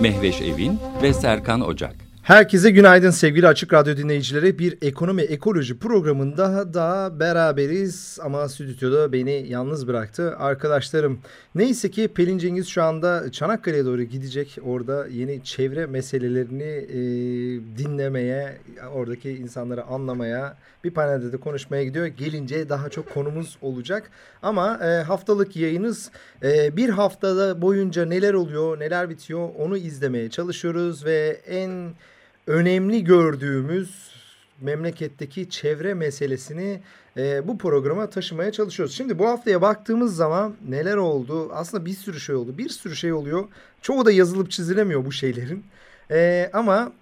Mehveş Evin ve Serkan Ocak. Herkese günaydın sevgili Açık Radyo dinleyicileri. Bir ekonomi ekoloji programında daha beraberiz ama stüdyoda beni yalnız bıraktı arkadaşlarım. Neyse ki Pelin Cengiz şu anda Çanakkale'ye doğru gidecek. Orada yeni çevre meselelerini e, dinlemeye, oradaki insanları anlamaya, bir panelde de konuşmaya gidiyor. Gelince daha çok konumuz olacak. Ama e, haftalık yayınız e, bir haftada boyunca neler oluyor, neler bitiyor onu izlemeye çalışıyoruz ve en önemli gördüğümüz memleketteki çevre meselesini e, bu programa taşımaya çalışıyoruz. Şimdi bu haftaya baktığımız zaman neler oldu? Aslında bir sürü şey oldu. Bir sürü şey oluyor. Çoğu da yazılıp çizilemiyor bu şeylerin. E, ama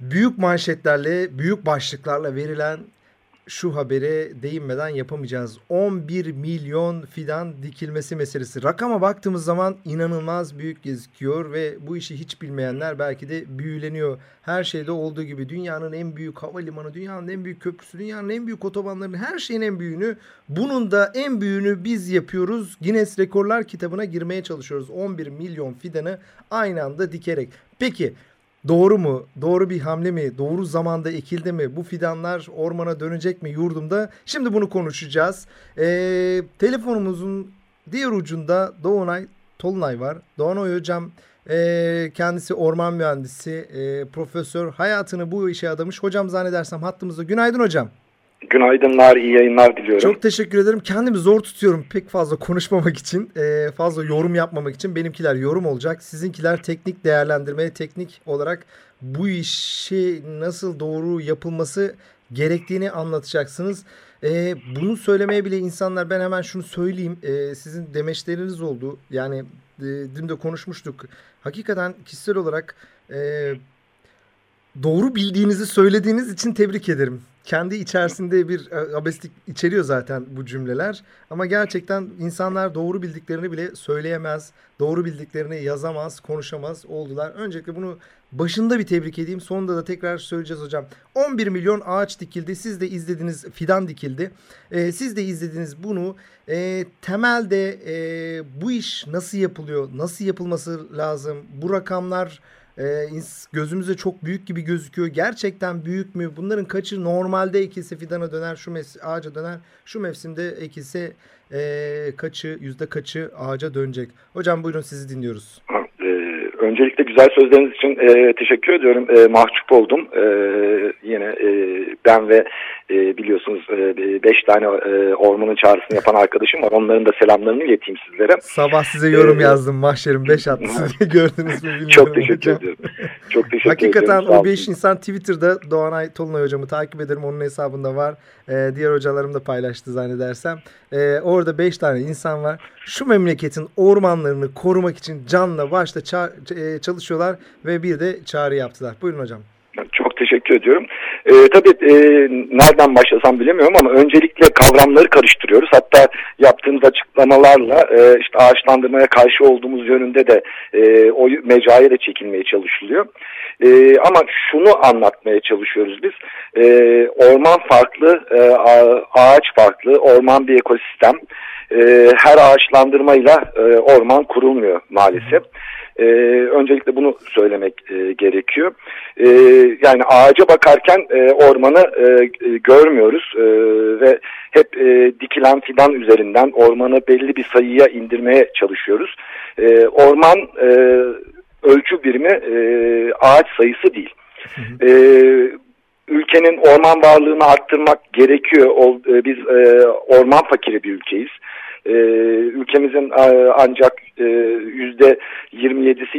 büyük manşetlerle, büyük başlıklarla verilen şu habere değinmeden yapamayacağız. 11 milyon fidan dikilmesi meselesi. Rakama baktığımız zaman inanılmaz büyük gözüküyor ve bu işi hiç bilmeyenler belki de büyüleniyor. Her şeyde olduğu gibi dünyanın en büyük havalimanı, dünyanın en büyük köprüsü, dünyanın en büyük otobanlarının her şeyin en büyüğünü, bunun da en büyüğünü biz yapıyoruz. Guinness Rekorlar kitabına girmeye çalışıyoruz. 11 milyon fidanı aynı anda dikerek. Peki Doğru mu? Doğru bir hamle mi? Doğru zamanda ekildi mi? Bu fidanlar ormana dönecek mi yurdumda? Şimdi bunu konuşacağız. Ee, telefonumuzun diğer ucunda Doğanay Tolunay var. Doğanay hocam e, kendisi orman mühendisi, e, profesör. Hayatını bu işe adamış. Hocam zannedersem hattımızda. Günaydın hocam. Günaydınlar, iyi yayınlar diliyorum. Çok teşekkür ederim. Kendimi zor tutuyorum pek fazla konuşmamak için, e, fazla yorum yapmamak için. Benimkiler yorum olacak. Sizinkiler teknik değerlendirme, teknik olarak bu işi nasıl doğru yapılması gerektiğini anlatacaksınız. E, bunu söylemeye bile insanlar ben hemen şunu söyleyeyim. E, sizin demeçleriniz oldu. Yani dün de konuşmuştuk. Hakikaten kişisel olarak doğru bildiğinizi söylediğiniz için tebrik ederim kendi içerisinde bir e, abeslik içeriyor zaten bu cümleler. Ama gerçekten insanlar doğru bildiklerini bile söyleyemez, doğru bildiklerini yazamaz, konuşamaz oldular. Öncelikle bunu başında bir tebrik edeyim. Sonunda da tekrar söyleyeceğiz hocam. 11 milyon ağaç dikildi. Siz de izlediniz fidan dikildi. Ee, siz de izlediniz bunu. Ee, temelde e, bu iş nasıl yapılıyor? Nasıl yapılması lazım? Bu rakamlar e, gözümüze çok büyük gibi gözüküyor. Gerçekten büyük mü? Bunların kaçı normalde ekilse fidana döner, şu ağaca döner. Şu mevsimde ekilse e, kaçı, yüzde kaçı ağaca dönecek? Hocam buyurun sizi dinliyoruz. E, öncelikle güzel sözleriniz için e, teşekkür ediyorum. E, mahcup oldum. E, yine e, ben ve e, biliyorsunuz e, beş tane e, ormanın çağrısını yapan arkadaşım var. Onların da selamlarını ileteyim sizlere. Sabah size yorum ee, yazdım. Mahşerim beş attı. Siz gördünüz mü bilmiyorum. Çok teşekkür hocam. ediyorum. Çok teşekkür Hakikaten ediyorum. o beş insan Twitter'da Doğanay Tolunay hocamı takip ederim. Onun hesabında var. Ee, diğer hocalarım da paylaştı zannedersem. Ee, orada beş tane insan var. Şu memleketin ormanlarını korumak için canla başla e, çalışıyorlar ve bir de çağrı yaptılar. Buyurun hocam. Çok teşekkür ediyorum. E, tabii e, nereden başlasam bilemiyorum ama öncelikle kavramları karıştırıyoruz. Hatta yaptığımız açıklamalarla e, işte ağaçlandırmaya karşı olduğumuz yönünde de e, o mecraya da çekilmeye çalışılıyor. E, ama şunu anlatmaya çalışıyoruz biz. E, orman farklı, e, ağaç farklı, orman bir ekosistem. E, her ağaçlandırmayla e, orman kurulmuyor maalesef. E, öncelikle bunu söylemek e, gerekiyor. E, yani ağaca bakarken e, ormanı e, görmüyoruz e, ve hep e, dikilen fidan üzerinden ormanı belli bir sayıya indirmeye çalışıyoruz. E, orman e, ölçü birimi e, ağaç sayısı değil. E, ülkenin orman varlığını arttırmak gerekiyor. O, e, biz e, orman fakiri bir ülkeyiz. E, ülkemizin e, ancak yüzde 27'si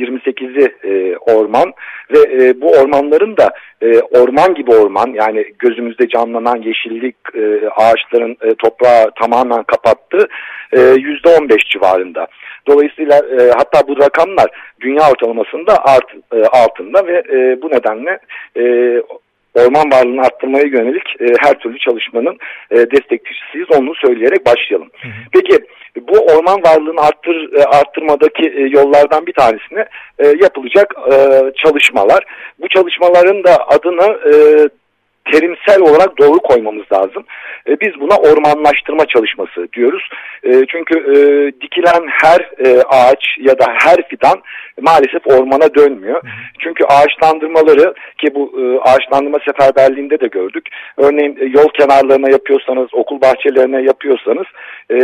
28'i e, orman ve e, bu ormanların da e, orman gibi orman yani gözümüzde canlanan yeşillik e, ağaçların e, toprağı tamamen kapattı yüzde 15 civarında. Dolayısıyla e, hatta bu rakamlar dünya ortalamasında e, altında ve e, bu nedenle e, orman varlığını arttırmaya yönelik e, her türlü çalışmanın e, destekçisiyiz. Onu söyleyerek başlayalım. Hı hı. Peki bu orman varlığını arttır, e, arttırmadaki e, yollardan bir tanesine e, yapılacak çalışmalar. Bu çalışmaların da adını terimsel olarak doğru koymamız lazım. E, biz buna ormanlaştırma çalışması diyoruz. E, çünkü e, dikilen her e, ağaç ya da her fidan maalesef ormana dönmüyor. Çünkü ağaçlandırmaları ki bu e, ağaçlandırma seferberliğinde de gördük. Örneğin e, yol kenarlarına yapıyorsanız, okul bahçelerine yapıyorsanız e,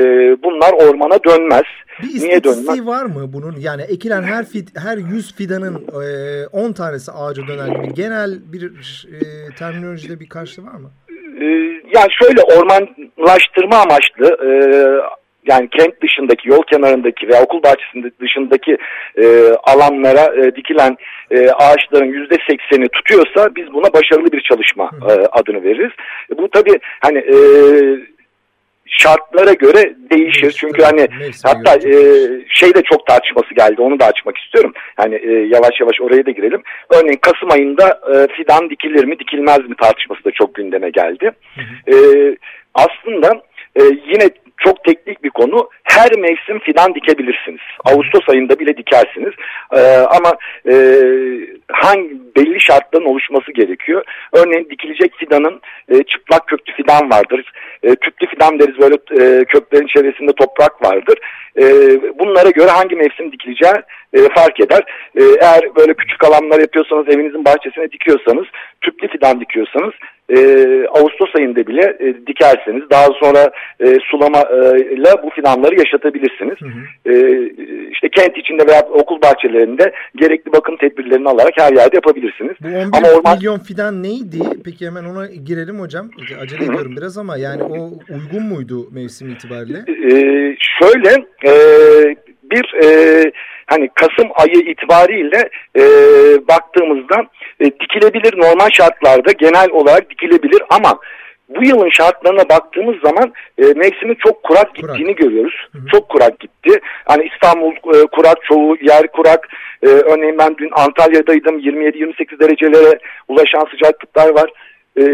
bunlar ormana dönmez. Bir Niye dönmez? var mı bunun? Yani ekilen her fid, her 100 fidanın e, 10 tanesi ağaca döner gibi genel bir e, terminolojide bir karşılığı var mı? E, yani şöyle ormanlaştırma amaçlı e, yani kent dışındaki, yol kenarındaki veya okul bahçesinde dışındaki e, alanlara e, dikilen e, ağaçların yüzde sekseni tutuyorsa biz buna başarılı bir çalışma e, adını veririz. Bu tabii hani e, şartlara göre değişir. Çünkü hani hatta e, şey de çok tartışması geldi. Onu da açmak istiyorum. Yani e, yavaş yavaş oraya da girelim. Örneğin Kasım ayında e, fidan dikilir mi dikilmez mi tartışması da çok gündeme geldi. Hı hı. E, aslında e, yine çok teknik bir konu. Her mevsim fidan dikebilirsiniz. Ağustos ayında bile dikersiniz. Ee, ama e, hangi belli şartların oluşması gerekiyor. Örneğin dikilecek fidanın e, çıplak köklü fidan vardır. E, tüplü fidan deriz böyle e, köklerin çevresinde toprak vardır. E, bunlara göre hangi mevsim dikileceği e, fark eder. E, eğer böyle küçük alanlar yapıyorsanız evinizin bahçesine dikiyorsanız tüplü fidan dikiyorsanız e, Ağustos ayında bile e, dikerseniz daha sonra e, sulama ile bu fidanları yaşatabilirsiniz. Hı hı. E, işte kent içinde veya okul bahçelerinde gerekli bakım tedbirlerini alarak her yerde yapabilirsiniz. Bu 11 ama orman... milyon fidan neydi? Peki hemen ona girelim hocam. Acele ediyorum biraz ama yani o uygun muydu mevsim itibariyle? E, şöyle e, bir e, hani Kasım ayı itibariyle e, baktığımızda e, dikilebilir normal şartlarda genel olarak dikilebilir ama bu yılın şartlarına baktığımız zaman e, mevsimin çok kurak gittiğini kurak. görüyoruz. Hı hı. Çok kurak gitti. Hani İstanbul e, kurak, çoğu yer kurak. E, örneğin ben dün Antalya'daydım. 27-28 derecelere ulaşan sıcaklıklar var e,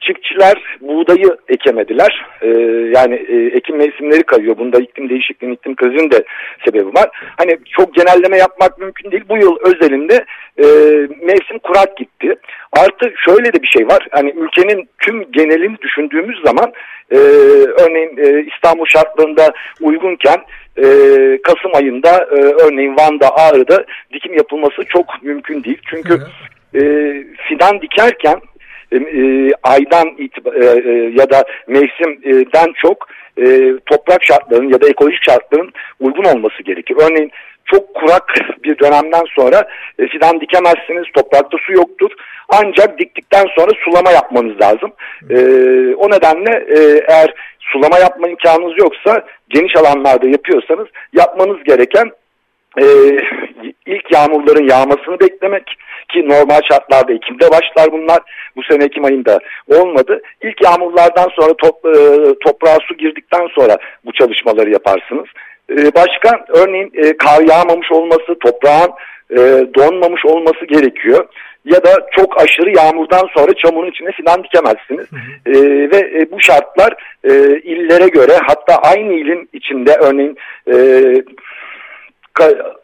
çiftçiler buğdayı ekemediler. E, yani e, ekim mevsimleri kayıyor. Bunda iklim değişikliğinin, iklim krizinin de sebebi var. Hani çok genelleme yapmak mümkün değil. Bu yıl özelinde e, mevsim kurak gitti. Artı şöyle de bir şey var. Hani ülkenin tüm genelini düşündüğümüz zaman e, örneğin e, İstanbul şartlarında uygunken e, Kasım ayında e, örneğin Van'da, Ağrı'da dikim yapılması çok mümkün değil. Çünkü e, fidan dikerken e, aydan e, e, ya da mevsimden çok e, toprak şartlarının ya da ekolojik şartların uygun olması gerekir. Örneğin çok kurak bir dönemden sonra e, fidan dikemezsiniz, toprakta su yoktur. Ancak diktikten sonra sulama yapmanız lazım. E, o nedenle e, eğer sulama yapma imkanınız yoksa geniş alanlarda yapıyorsanız yapmanız gereken e, ilk yağmurların yağmasını beklemek ki normal şartlarda Ekim'de başlar bunlar. Bu sene Ekim ayında olmadı. İlk yağmurlardan sonra top, e, toprağa su girdikten sonra bu çalışmaları yaparsınız. E, başka örneğin e, kar yağmamış olması, toprağın e, donmamış olması gerekiyor ya da çok aşırı yağmurdan sonra çamurun içine filan dikemezsiniz. Hı hı. E, ve e, bu şartlar e, illere göre hatta aynı ilin içinde örneğin e,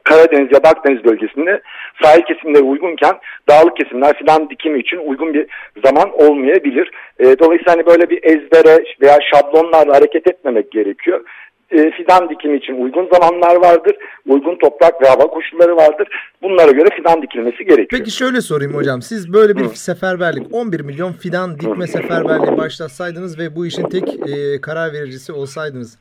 Karadeniz ya da Akdeniz bölgesinde sahil kesimleri uygunken dağlık kesimler filan dikimi için uygun bir zaman olmayabilir. E, dolayısıyla hani böyle bir ezbere veya şablonlarla hareket etmemek gerekiyor e, fidan dikimi için uygun zamanlar vardır. Uygun toprak ve hava koşulları vardır. Bunlara göre fidan dikilmesi gerekiyor. Peki şöyle sorayım hocam. Siz böyle bir Hı. seferberlik 11 milyon fidan dikme seferberliği başlatsaydınız ve bu işin tek e, karar vericisi olsaydınız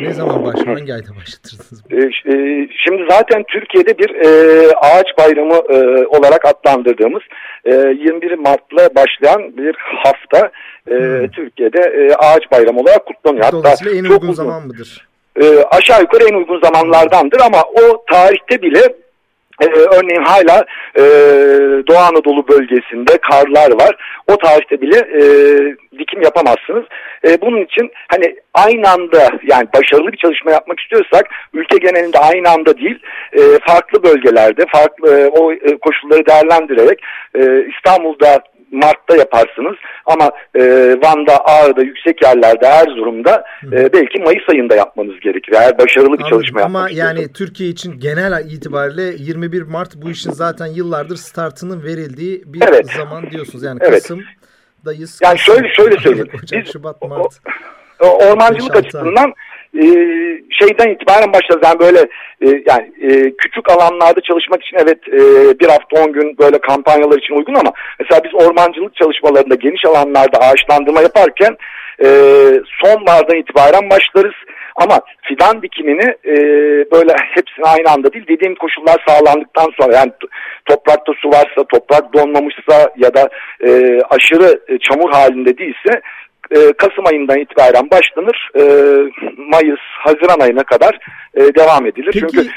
ne zaman baş, hangi ayda başlatırsınız? E, e, şimdi zaten Türkiye'de bir e, ağaç bayramı e, olarak adlandırdığımız e, 21 Mart'la başlayan bir hafta e, hmm. Türkiye'de e, ağaç bayramı olarak kutlanıyor. Dolayısıyla Hatta en uygun uzun, zaman mıdır? E, aşağı yukarı en uygun zamanlardandır ama o tarihte bile Ee, örneğin hala e, Doğu Anadolu bölgesinde karlar var. O tarihte bile e, dikim yapamazsınız. E, bunun için aynı anda yani başarılı bir çalışma yapmak istiyorsak ülke genelinde aynı anda değil e, farklı bölgelerde farklı e, o e, koşulları değerlendirerek e, İstanbul'da Mart'ta yaparsınız ama e, Van'da, Ağrı'da, yüksek yerlerde, Erzurum'da e, belki Mayıs ayında yapmanız gerekir. Eğer başarılı bir Anladım. çalışma yapmak Ama yani Türkiye için genel itibariyle 21 Mart bu işin zaten yıllardır startının verildiği bir Evet. zaman diyorsunuz. Yani Evet. Kasım'dayız. Yani Kasım, şöyle- şöyle söyleyeyim. Ocak, Biz- Şubat, o- Mart. O- ormancılık açısından e, şeyden itibaren başladı. Yani böyle e, yani e, küçük alanlarda çalışmak için evet e, bir hafta on gün böyle kampanyalar için uygun ama mesela biz ormancılık çalışmalarında geniş alanlarda ağaçlandırma yaparken e, sonbahardan itibaren başlarız. Ama fidan dikimini e, böyle hepsini aynı anda değil dediğim koşullar sağlandıktan sonra yani toprakta su varsa toprak donmamışsa ya da e, aşırı e, çamur halinde değilse e, Kasım ayından itibaren başlanır. E, Mayıs, Haziran ayına kadar e, devam edilir. Peki Çünkü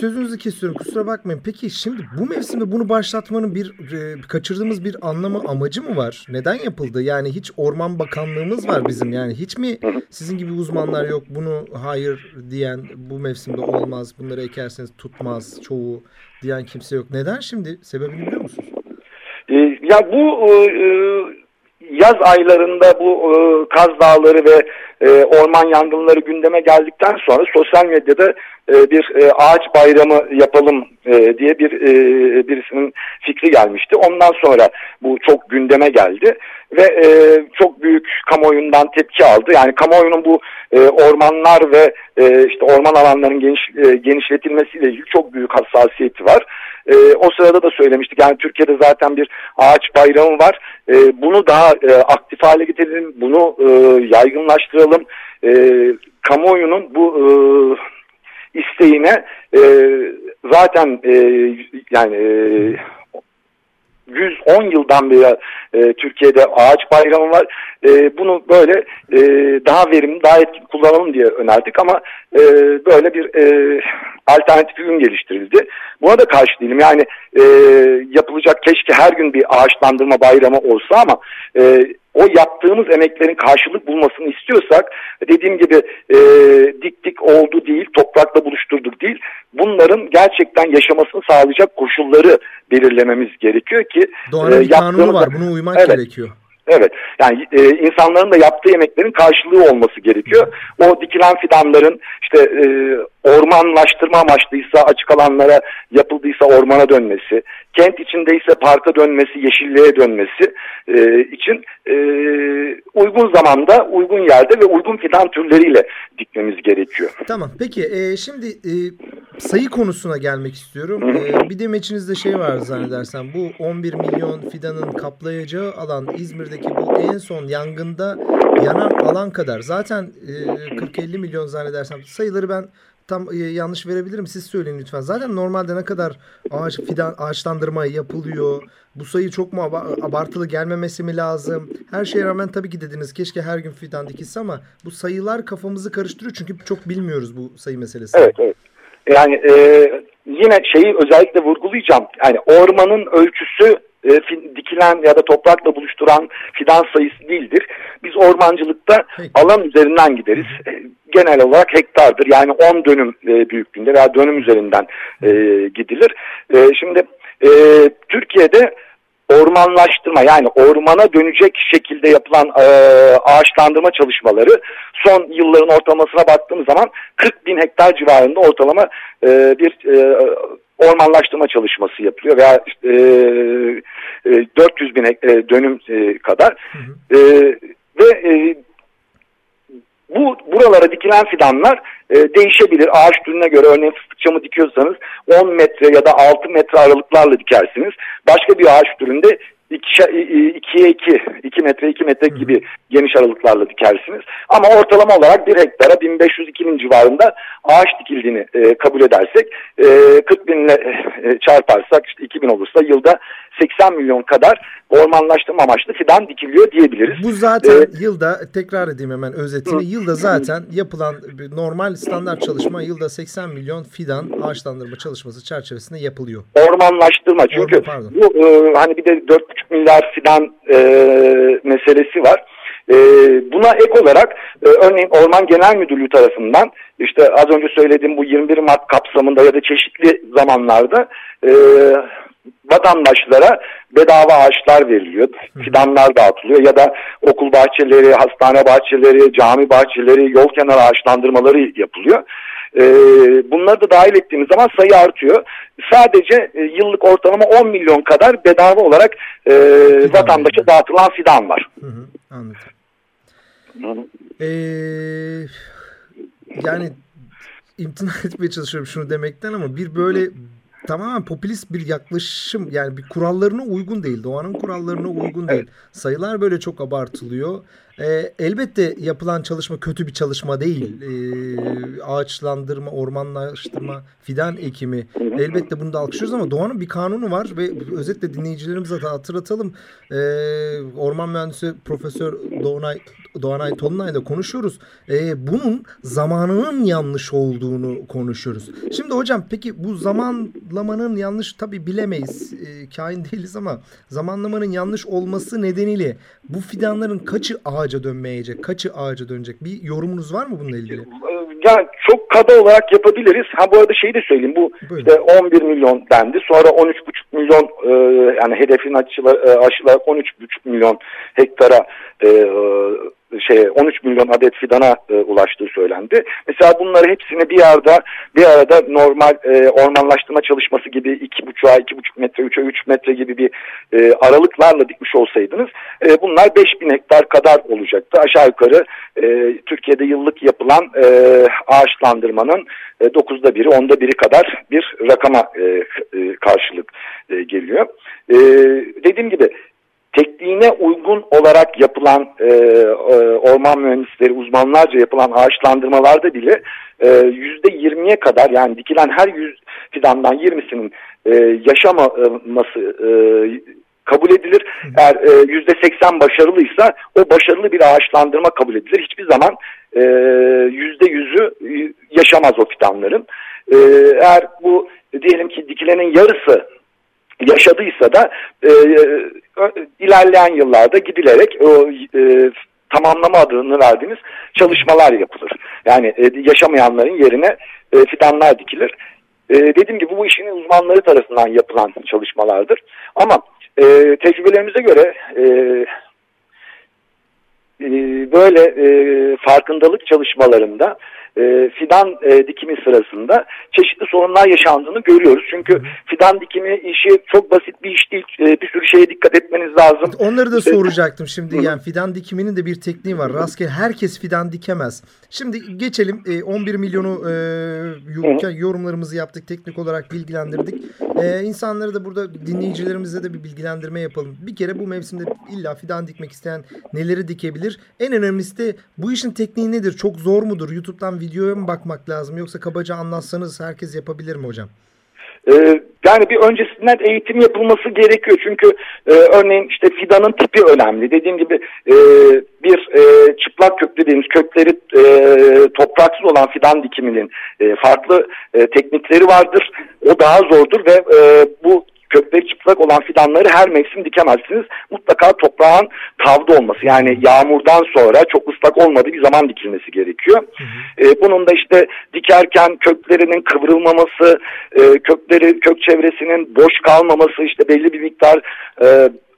sözünüzü kesiyorum kusura bakmayın. Peki şimdi bu mevsimde bunu başlatmanın bir e, kaçırdığımız bir anlamı amacı mı var? Neden yapıldı? Yani hiç Orman Bakanlığımız var bizim yani hiç mi sizin gibi uzmanlar yok bunu hayır diyen bu mevsimde olmaz bunları ekerseniz tutmaz çoğu diyen kimse yok. Neden şimdi? Sebebini biliyor musunuz? e, ya bu e, yaz aylarında bu e, Kaz Dağları ve e, orman yangınları gündeme geldikten sonra sosyal medyada e, bir e, ağaç bayramı yapalım e, diye bir e, birisinin fikri gelmişti. Ondan sonra bu çok gündeme geldi ve e, çok büyük kamuoyundan tepki aldı. Yani kamuoyunun bu e, ormanlar ve e, işte orman alanlarının geniş, e, genişletilmesiyle ilgili çok büyük hassasiyeti var. E, o sırada da söylemiştik. Yani Türkiye'de zaten bir ağaç bayramı var. E, bunu daha e, aktif hale getirelim, bunu e, yaygınlaştıralım. E, kamuoyunun bu e, isteğine e, zaten e, yani e, 110 yıldan beri e, Türkiye'de ağaç bayramı var. E, bunu böyle e, daha verimli, daha etkili kullanalım diye önerdik ama e, böyle bir e, alternatif ürün geliştirildi. Buna da karşı değilim. Yani e, yapılacak keşke her gün bir ağaçlandırma bayramı olsa ama e, o yaptığımız emeklerin karşılık bulmasını istiyorsak dediğim gibi e, dik dik oldu değil, toprakla buluşturduk değil. Bunların gerçekten yaşamasını sağlayacak koşulları belirlememiz gerekiyor ki Doğanın e, kanunu var. Buna uymak Evet. gerekiyor. Evet yani e, insanların da yaptığı emeklerin karşılığı olması gerekiyor. O dikilen fidanların işte e, ormanlaştırma amaçlıysa açık alanlara yapıldıysa ormana dönmesi, kent içindeyse parka dönmesi, yeşilliğe dönmesi e, için e, uygun zamanda, uygun yerde ve uygun fidan türleriyle dikmemiz gerekiyor. Tamam peki e, şimdi e, sayı konusuna gelmek istiyorum. E, bir demeçinizde şey var zannedersem bu 11 milyon fidanın kaplayacağı alan İzmir'deki bu en son yangında yanan alan kadar. Zaten e, 40-50 milyon zannedersem sayıları ben tam e, yanlış verebilirim siz söyleyin lütfen. Zaten normalde ne kadar ağaç fidan ağaçlandırma yapılıyor? Bu sayı çok mu aba- abartılı gelmemesi mi lazım? Her şeye rağmen tabii ki dediniz keşke her gün fidan dikilse ama bu sayılar kafamızı karıştırıyor çünkü çok bilmiyoruz bu sayı meselesi. Evet, evet. Yani e, yine şeyi özellikle vurgulayacağım. Yani ormanın ölçüsü e, fi- dikilen ya da toprakla buluşturan fidan sayısı değildir. Biz ormancılıkta Peki. alan üzerinden gideriz. E, genel olarak hektardır. Yani 10 dönüm e, büyüklüğünde veya dönüm üzerinden e, gidilir. E, şimdi e, Türkiye'de ormanlaştırma yani ormana dönecek şekilde yapılan e, ağaçlandırma çalışmaları son yılların ortalamasına baktığımız zaman 40 bin hektar civarında ortalama e, bir e, ormanlaştırma çalışması yapılıyor veya e, e, 400 bin e, dönüm e, kadar. E, ve e, bu buralara dikilen fidanlar e, değişebilir. Ağaç türüne göre örneğin fıstık çamı dikiyorsanız 10 metre ya da 6 metre aralıklarla dikersiniz. Başka bir ağaç türünde 2'ye 2, 2 metre 2 metre gibi geniş aralıklarla dikersiniz. Ama ortalama olarak bir hektara 1500-2000 civarında ağaç dikildiğini e, kabul edersek e, 40 binle e, çarparsak işte 2000 olursa yılda 80 milyon kadar ormanlaştırma amaçlı fidan dikiliyor diyebiliriz. Bu zaten ee, yılda tekrar edeyim hemen özetini. Hı. Yılda zaten yapılan normal standart çalışma yılda 80 milyon fidan ağaçlandırma çalışması çerçevesinde yapılıyor. Ormanlaştırma çünkü Orman, bu e, hani bir de 4,5 milyar fidan e, meselesi var. E, buna ek olarak e, örneğin Orman Genel Müdürlüğü tarafından işte az önce söylediğim bu 21 Mart kapsamında ya da çeşitli zamanlarda e, vatandaşlara bedava ağaçlar veriliyor. Fidanlar dağıtılıyor ya da okul bahçeleri, hastane bahçeleri, cami bahçeleri, yol kenarı ağaçlandırmaları yapılıyor. E, bunları da dahil ettiğimiz zaman sayı artıyor. Sadece e, yıllık ortalama 10 milyon kadar bedava olarak e, vatandaşa dağıtılan fidan var. Hı hı, anladım. Ee, yani imtina etmeye çalışıyorum şunu demekten ama bir böyle tamamen popülist bir yaklaşım yani bir kurallarına uygun değil. Doğanın kurallarına uygun değil. Sayılar böyle çok abartılıyor. E, elbette yapılan çalışma kötü bir çalışma değil. E, ağaçlandırma, ormanlaştırma, fidan ekimi elbette bunu da alkışlıyoruz ama doğanın bir kanunu var ve özetle dinleyicilerimize de hatırlatalım. E, orman mühendisi Profesör Doğanay, Doğanay Tolunay'la konuşuyoruz. E, bunun zamanının yanlış olduğunu konuşuyoruz. Şimdi hocam peki bu zamanlamanın yanlış tabi bilemeyiz. E, kain değiliz ama zamanlamanın yanlış olması nedeniyle bu fidanların kaçı ağaca dönmeyecek, kaçı ağaca dönecek? Bir yorumunuz var mı bununla ilgili? Yani çok kaba olarak yapabiliriz. Ha bu arada şeyi de söyleyeyim. Bu işte 11 milyon dendi. Sonra 13,5 milyon e, yani hedefin e, aşılarak 13,5 milyon hektara e, şey 13 milyon adet fidana e, ulaştığı söylendi. Mesela bunları hepsini bir arada bir arada normal e, ormanlaştırma çalışması gibi 2,5'a 2,5 metre 3'e 3 metre gibi bir e, aralıklarla dikmiş olsaydınız e, bunlar 5000 hektar kadar olacaktı. Aşağı yukarı e, Türkiye'de yıllık yapılan e, ağaçlandırmanın e, dokuzda biri, onda biri kadar bir rakama e, e, karşılık e, geliyor. E, dediğim gibi tekniğine uygun olarak yapılan e, e, orman mühendisleri uzmanlarca yapılan ağaçlandırmalarda bile e, yüzde yirmiye kadar yani dikilen her yüz fidandan yirmisinin e, yaşaması e, kabul edilir. Eğer e, yüzde seksen başarılıysa o başarılı bir ağaçlandırma kabul edilir. Hiçbir zaman yüzde yüzü yaşamaz o fidanların. Eğer bu diyelim ki dikilenin yarısı yaşadıysa da e, ilerleyen yıllarda gidilerek o e, tamamlama adını verdiğimiz çalışmalar yapılır. Yani e, yaşamayanların yerine e, fidanlar dikilir. E, dediğim gibi bu işin uzmanları tarafından yapılan çalışmalardır. Ama e, tecrübelerimize göre e, e, böyle e, farkındalık çalışmalarında e, fidan e, dikimi sırasında çeşitli sorunlar yaşandığını görüyoruz. Çünkü fidan dikimi işi çok basit bir iş değil. E, bir sürü şeye dikkat etmeniz lazım. Onları da soracaktım şimdi. Yani fidan dikiminin de bir tekniği var. Rastgele herkes fidan dikemez. Şimdi geçelim. E, 11 milyonu e, yorumlarımızı yaptık. Teknik olarak bilgilendirdik. E, insanları da burada dinleyicilerimize de bir bilgilendirme yapalım. Bir kere bu mevsimde illa fidan dikmek isteyen neleri dikebilir? En önemlisi de bu işin tekniği nedir? Çok zor mudur? YouTube'dan videoya mı bakmak lazım yoksa kabaca anlatsanız herkes yapabilir mi hocam? Ee, yani bir öncesinden eğitim yapılması gerekiyor. Çünkü e, örneğin işte fidanın tipi önemli. Dediğim gibi e, bir e, çıplak köklü dediğimiz kökleri e, topraksız olan fidan dikiminin e, farklı e, teknikleri vardır. O daha zordur ve e, bu kökleri çıplak olan fidanları her mevsim dikemezsiniz. Mutlaka toprağın tavda olması yani yağmurdan sonra çok ıslak olmadığı bir zaman dikilmesi gerekiyor. Hı hı. E, bunun da işte dikerken köklerinin kıvrılmaması, e, kökleri kök çevresinin boş kalmaması, işte belli bir miktar e,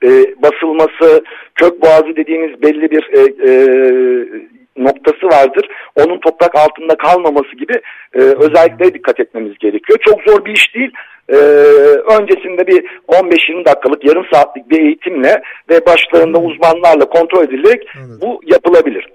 e, basılması, kök boğazı dediğimiz belli bir e, e, noktası vardır. Onun toprak altında kalmaması gibi e, özelliklere dikkat etmemiz gerekiyor. Çok zor bir iş değil. E, öncesinde bir 15-20 dakikalık yarım saatlik bir eğitimle ve başlarında uzmanlarla kontrol edilerek bu yapılabilir.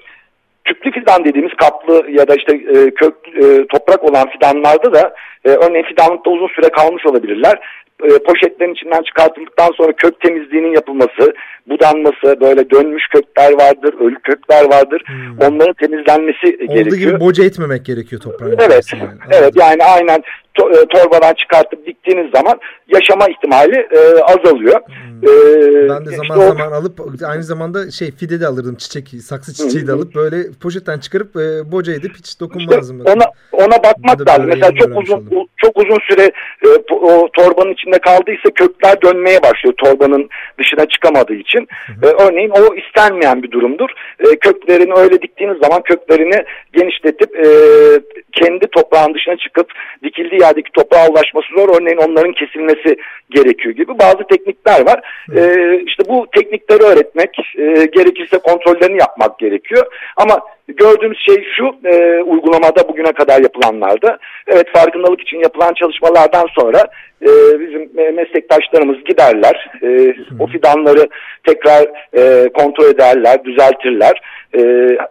Tüplü fidan dediğimiz kaplı ya da işte e, kök e, toprak olan fidanlarda da e, örneğin fidanlıkta uzun süre kalmış olabilirler. e, poşetlerin içinden çıkartıldıktan sonra kök temizliğinin yapılması, budanması, böyle dönmüş kökler vardır, ölü kökler vardır. Hmm. Onların temizlenmesi Olduğu gerekiyor. Olduğu gibi boca etmemek gerekiyor toprağın. Evet, yani. evet yani aynen to, e, torbadan çıkartıp diktiğiniz zaman yaşama ihtimali e, azalıyor. Hmm. Ee, ben de zaman işte zaman o... alıp aynı zamanda şey fide de alırdım çiçek, saksı çiçeği de alıp böyle poşetten çıkarıp e, boca edip hiç dokunmazdım. İşte ona, ona bakmak lazım. Mesela çok uzun çok uzun süre e, o torbanın içinde kaldıysa kökler dönmeye başlıyor torbanın dışına çıkamadığı için. E, örneğin o istenmeyen bir durumdur. E, köklerini öyle diktiğiniz zaman köklerini genişletip e, kendi toprağın dışına çıkıp dikildiği yerdeki toprağa ulaşması zor. Örneğin onların kesilmesi gerekiyor gibi bazı teknikler var. E, işte bu teknikleri öğretmek, e, gerekirse kontrollerini yapmak gerekiyor. Ama gördüğümüz şey şu e, uygulamada bugüne kadar yapılanlarda. Evet farkındalık için yapılan çalışmalardan sonra e, bizim meslektaşlarımız giderler. E, o fidanları tekrar e, kontrol ederler, düzeltirler. E,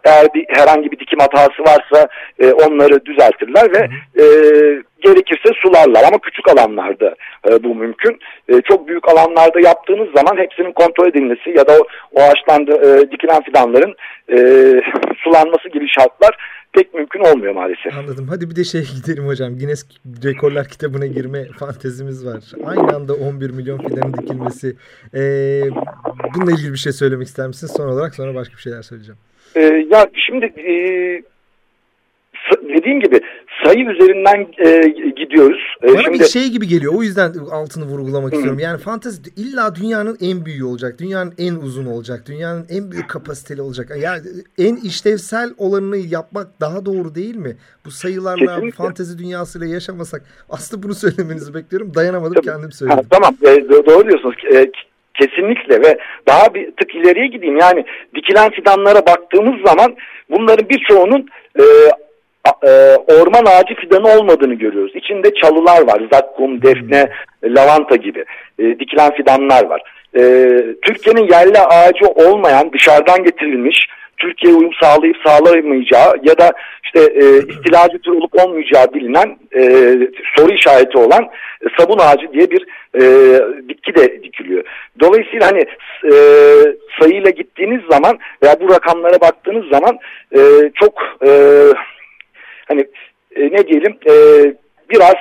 eğer bir herhangi bir dikim hatası varsa e, onları düzeltirler ve e, gerekirse sularlar ama küçük alanlarda e, bu mümkün. E, çok büyük alanlarda yaptığınız zaman hepsinin kontrol edilmesi ya da o, o ağaçlandı e, dikilen fidanların e, sulanması gibi şartlar pek mümkün olmuyor maalesef. Anladım. Hadi bir de şey gidelim hocam. Guinness Rekorlar kitabına girme fantezimiz var. Aynı anda 11 milyon fidanın dikilmesi. Ee, bununla ilgili bir şey söylemek ister misiniz? Son olarak sonra başka bir şeyler söyleyeceğim. Ee, ya şimdi e, dediğim gibi sayı üzerinden e, gidiyoruz. E, Bana Şimdi, bir şey gibi geliyor. O yüzden altını vurgulamak hı. istiyorum. Yani fantezi illa dünyanın en büyüğü olacak. Dünyanın en uzun olacak. Dünyanın en büyük kapasiteli olacak. Yani en işlevsel olanını yapmak daha doğru değil mi? Bu sayılarla Kesinlikle. fantezi dünyasıyla yaşamasak aslında bunu söylemenizi bekliyorum. Dayanamadım Tabii. kendim söyledim. Ha, tamam e, doğru diyorsunuz. E, kesinlikle ve daha bir tık ileriye gideyim. Yani dikilen fidanlara baktığımız zaman bunların birçoğunun e, e, orman ağacı fidanı olmadığını görüyoruz. İçinde çalılar var. Zakkum, defne, lavanta gibi e, dikilen fidanlar var. E, Türkiye'nin yerli ağacı olmayan dışarıdan getirilmiş Türkiye uyum sağlayıp sağlayamayacağı ya da işte e, istilacı tür olup olmayacağı bilinen e, soru işareti olan e, sabun ağacı diye bir e, bitki de dikiliyor. Dolayısıyla hani e, sayıyla gittiğiniz zaman veya bu rakamlara baktığınız zaman e, çok e, hani e, ne diyelim e, biraz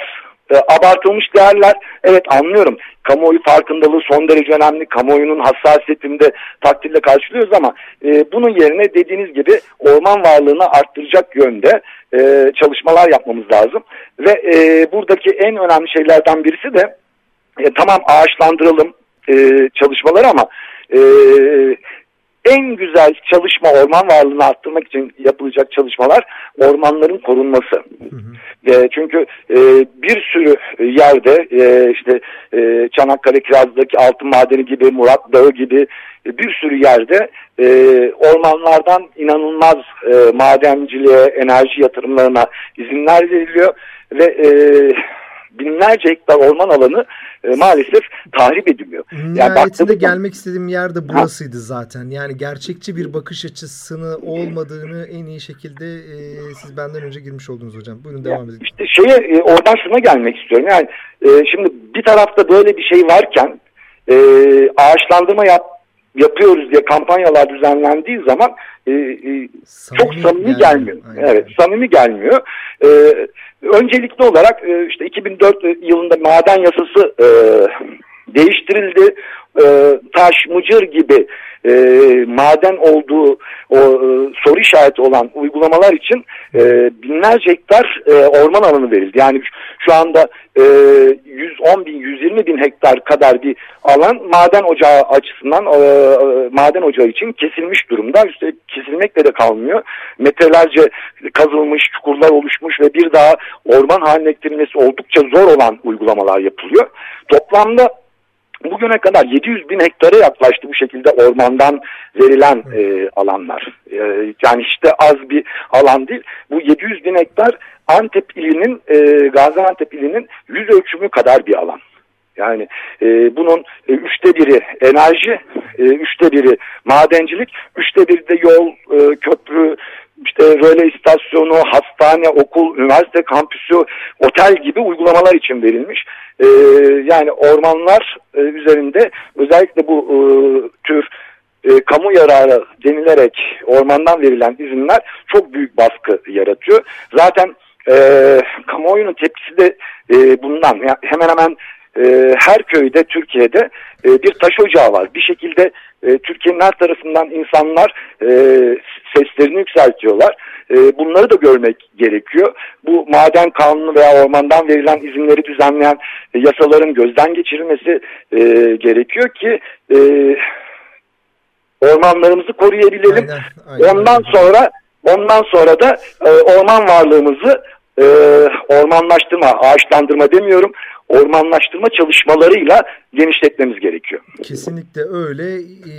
e, abartılmış değerler. Evet anlıyorum. Kamuoyu farkındalığı son derece önemli. Kamuoyunun hassasiyetinde takdirle karşılıyoruz ama e, bunun yerine dediğiniz gibi orman varlığını arttıracak yönde e, çalışmalar yapmamız lazım. Ve e, buradaki en önemli şeylerden birisi de e, tamam ağaçlandıralım e, çalışmaları ama e, en güzel çalışma orman varlığını arttırmak için yapılacak çalışmalar ormanların korunması. Hı hı. Çünkü e, bir sürü yerde e, işte e, Çanakkale Kiraz'daki altın madeni gibi Murat Dağı gibi bir sürü yerde ormanlardan inanılmaz e, madenciliğe, enerji yatırımlarına izinler veriliyor ve binlerce hektar orman alanı e, maalesef tahrip ediliyor. Yani Nihayetinde gelmek istediğim yer de burasıydı ha. zaten. Yani gerçekçi bir bakış açısını olmadığını en iyi şekilde e, siz benden önce girmiş oldunuz hocam. Buyurun devam edin. İşte şeye e, oradan şuna gelmek istiyorum. Yani e, şimdi bir tarafta böyle bir şey varken e, ağaçlandırma yap, yapıyoruz diye kampanyalar düzenlendiği zaman e, e, çok samimi gelmiyor. Aynen. Evet, samimi gelmiyor. E, öncelikli olarak e, işte 2004 yılında maden yasası e, değiştirildi. E, taş, mıcır gibi e, maden olduğu o e, soru işareti olan uygulamalar için e, binlerce hektar e, orman alanı verildi. Yani şu anda e, 110 bin, 120 bin hektar kadar bir alan maden ocağı açısından e, e, maden ocağı için kesilmiş durumda. Üstelik kesilmekle de kalmıyor. Metrelerce kazılmış, çukurlar oluşmuş ve bir daha orman haline getirilmesi oldukça zor olan uygulamalar yapılıyor. Toplamda bugüne kadar 700 bin hektara yaklaştı bu şekilde ormandan verilen e, alanlar. E, yani işte az bir alan değil. Bu 700 bin hektar Antep ilinin, e, Gaziantep ilinin yüz ölçümü kadar bir alan. Yani e, bunun e, üçte biri enerji, e, üçte biri madencilik, üçte biri de yol, e, köprü, işte röle istasyonu, hastane, okul, üniversite kampüsü, otel gibi uygulamalar için verilmiş. E, yani ormanlar e, üzerinde özellikle bu e, tür e, kamu yararı denilerek ormandan verilen izinler çok büyük baskı yaratıyor. Zaten e, kamuoyunun tepkisi de e, bundan. Yani hemen hemen e, her köyde Türkiye'de e, bir taş ocağı var. Bir şekilde e, Türkiye'nin her tarafından insanlar e, seslerini yükseltiyorlar. E, bunları da görmek gerekiyor. Bu maden kanunu veya ormandan verilen izinleri düzenleyen e, yasaların gözden geçirilmesi e, gerekiyor ki e, ormanlarımızı koruyabilelim. Aynen, aynen. Ondan sonra ondan sonra da e, orman varlığımızı e, ormanlaştırma, ağaçlandırma demiyorum ormanlaştırma çalışmalarıyla genişletmemiz gerekiyor. Kesinlikle öyle. Ee,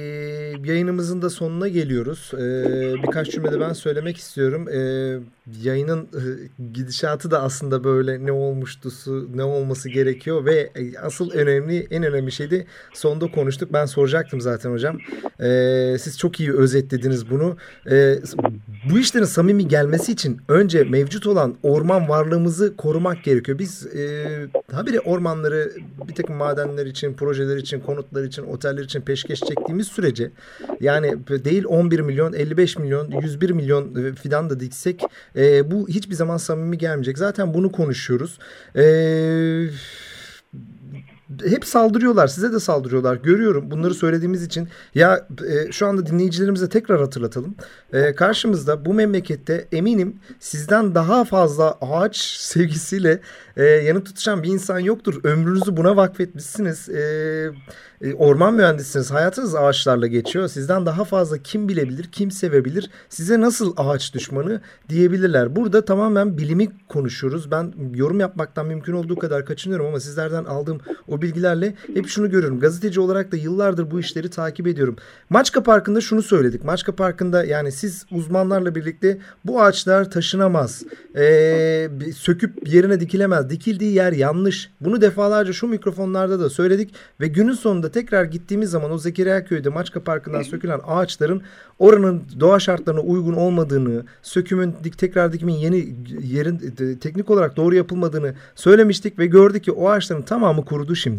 yayınımızın da sonuna geliyoruz. Ee, birkaç cümlede ben söylemek istiyorum. Ee, yayının gidişatı da aslında böyle ne olmuştusu, ne olması gerekiyor ve e, asıl önemli, en önemli şey de sonda konuştuk. Ben soracaktım zaten hocam. Ee, siz çok iyi özetlediniz bunu. Ee, bu işlerin samimi gelmesi için önce mevcut olan orman varlığımızı korumak gerekiyor. Biz e, habire ormanları bir takım madenler için, projeler için, konutlar için, oteller için peşkeş çektiğimiz sürece yani değil 11 milyon, 55 milyon, 101 milyon fidan da diksek bu hiçbir zaman samimi gelmeyecek. Zaten bunu konuşuyoruz. Eee hep saldırıyorlar. Size de saldırıyorlar. Görüyorum bunları söylediğimiz için. Ya e, şu anda dinleyicilerimize tekrar hatırlatalım. E, karşımızda bu memlekette eminim sizden daha fazla ağaç sevgisiyle e, yanıp tutuşan bir insan yoktur. Ömrünüzü buna vakfetmişsiniz. E, e, orman mühendisiniz. Hayatınız ağaçlarla geçiyor. Sizden daha fazla kim bilebilir, kim sevebilir, size nasıl ağaç düşmanı diyebilirler. Burada tamamen bilimi konuşuyoruz. Ben yorum yapmaktan mümkün olduğu kadar kaçınıyorum ama sizlerden aldığım o bilgilerle hep şunu görüyorum. Gazeteci olarak da yıllardır bu işleri takip ediyorum. Maçka Parkı'nda şunu söyledik. Maçka Parkı'nda yani siz uzmanlarla birlikte bu ağaçlar taşınamaz. Ee, söküp yerine dikilemez. Dikildiği yer yanlış. Bunu defalarca şu mikrofonlarda da söyledik ve günün sonunda tekrar gittiğimiz zaman o Zekeriya Köy'de Maçka Parkı'ndan sökülen ağaçların oranın doğa şartlarına uygun olmadığını, sökümün dik tekrar dikimin yeni yerin teknik olarak doğru yapılmadığını söylemiştik ve gördük ki o ağaçların tamamı kurudu şimdi.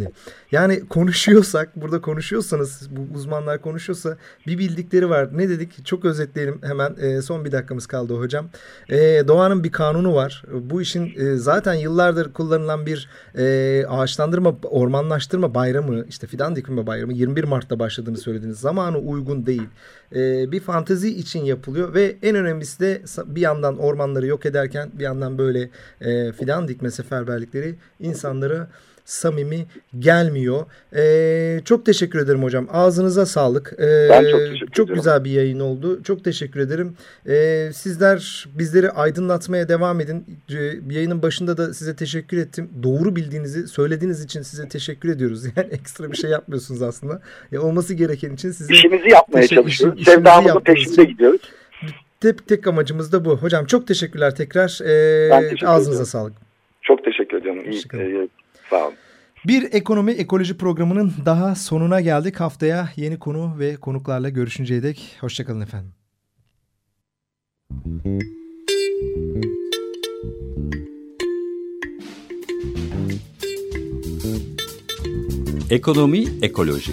Yani konuşuyorsak, burada konuşuyorsanız, bu uzmanlar konuşuyorsa bir bildikleri var. Ne dedik? Çok özetleyelim hemen. E, son bir dakikamız kaldı hocam. E, doğanın bir kanunu var. Bu işin e, zaten yıllardır kullanılan bir e, ağaçlandırma, ormanlaştırma bayramı, işte fidan dikme bayramı 21 Mart'ta başladığını söylediniz. Zamanı uygun değil. E, bir fantezi için yapılıyor ve en önemlisi de bir yandan ormanları yok ederken bir yandan böyle e, fidan dikme seferberlikleri insanları samimi gelmiyor. Ee, çok teşekkür ederim hocam. Ağzınıza sağlık. Ee, ben çok teşekkür Çok güzel bir yayın oldu. Çok teşekkür ederim. Ee, sizler bizleri aydınlatmaya devam edin. Ee, yayının başında da size teşekkür ettim. Doğru bildiğinizi söylediğiniz için size teşekkür ediyoruz. Yani ekstra bir şey yapmıyorsunuz aslında. Ya olması gereken için size işimizi yapmaya çalışıyoruz. Sevdamızın peşinde gidiyoruz. Tek, tek amacımız da bu. Hocam çok teşekkürler tekrar. Ee, ben teşekkür ağzınıza ediyorum. sağlık. Çok teşekkür ediyorum. İyi, Sağ olun. Bir ekonomi ekoloji programının daha sonuna geldik. Haftaya yeni konu ve konuklarla görüşünceye dek hoşçakalın efendim. Ekonomi ekoloji.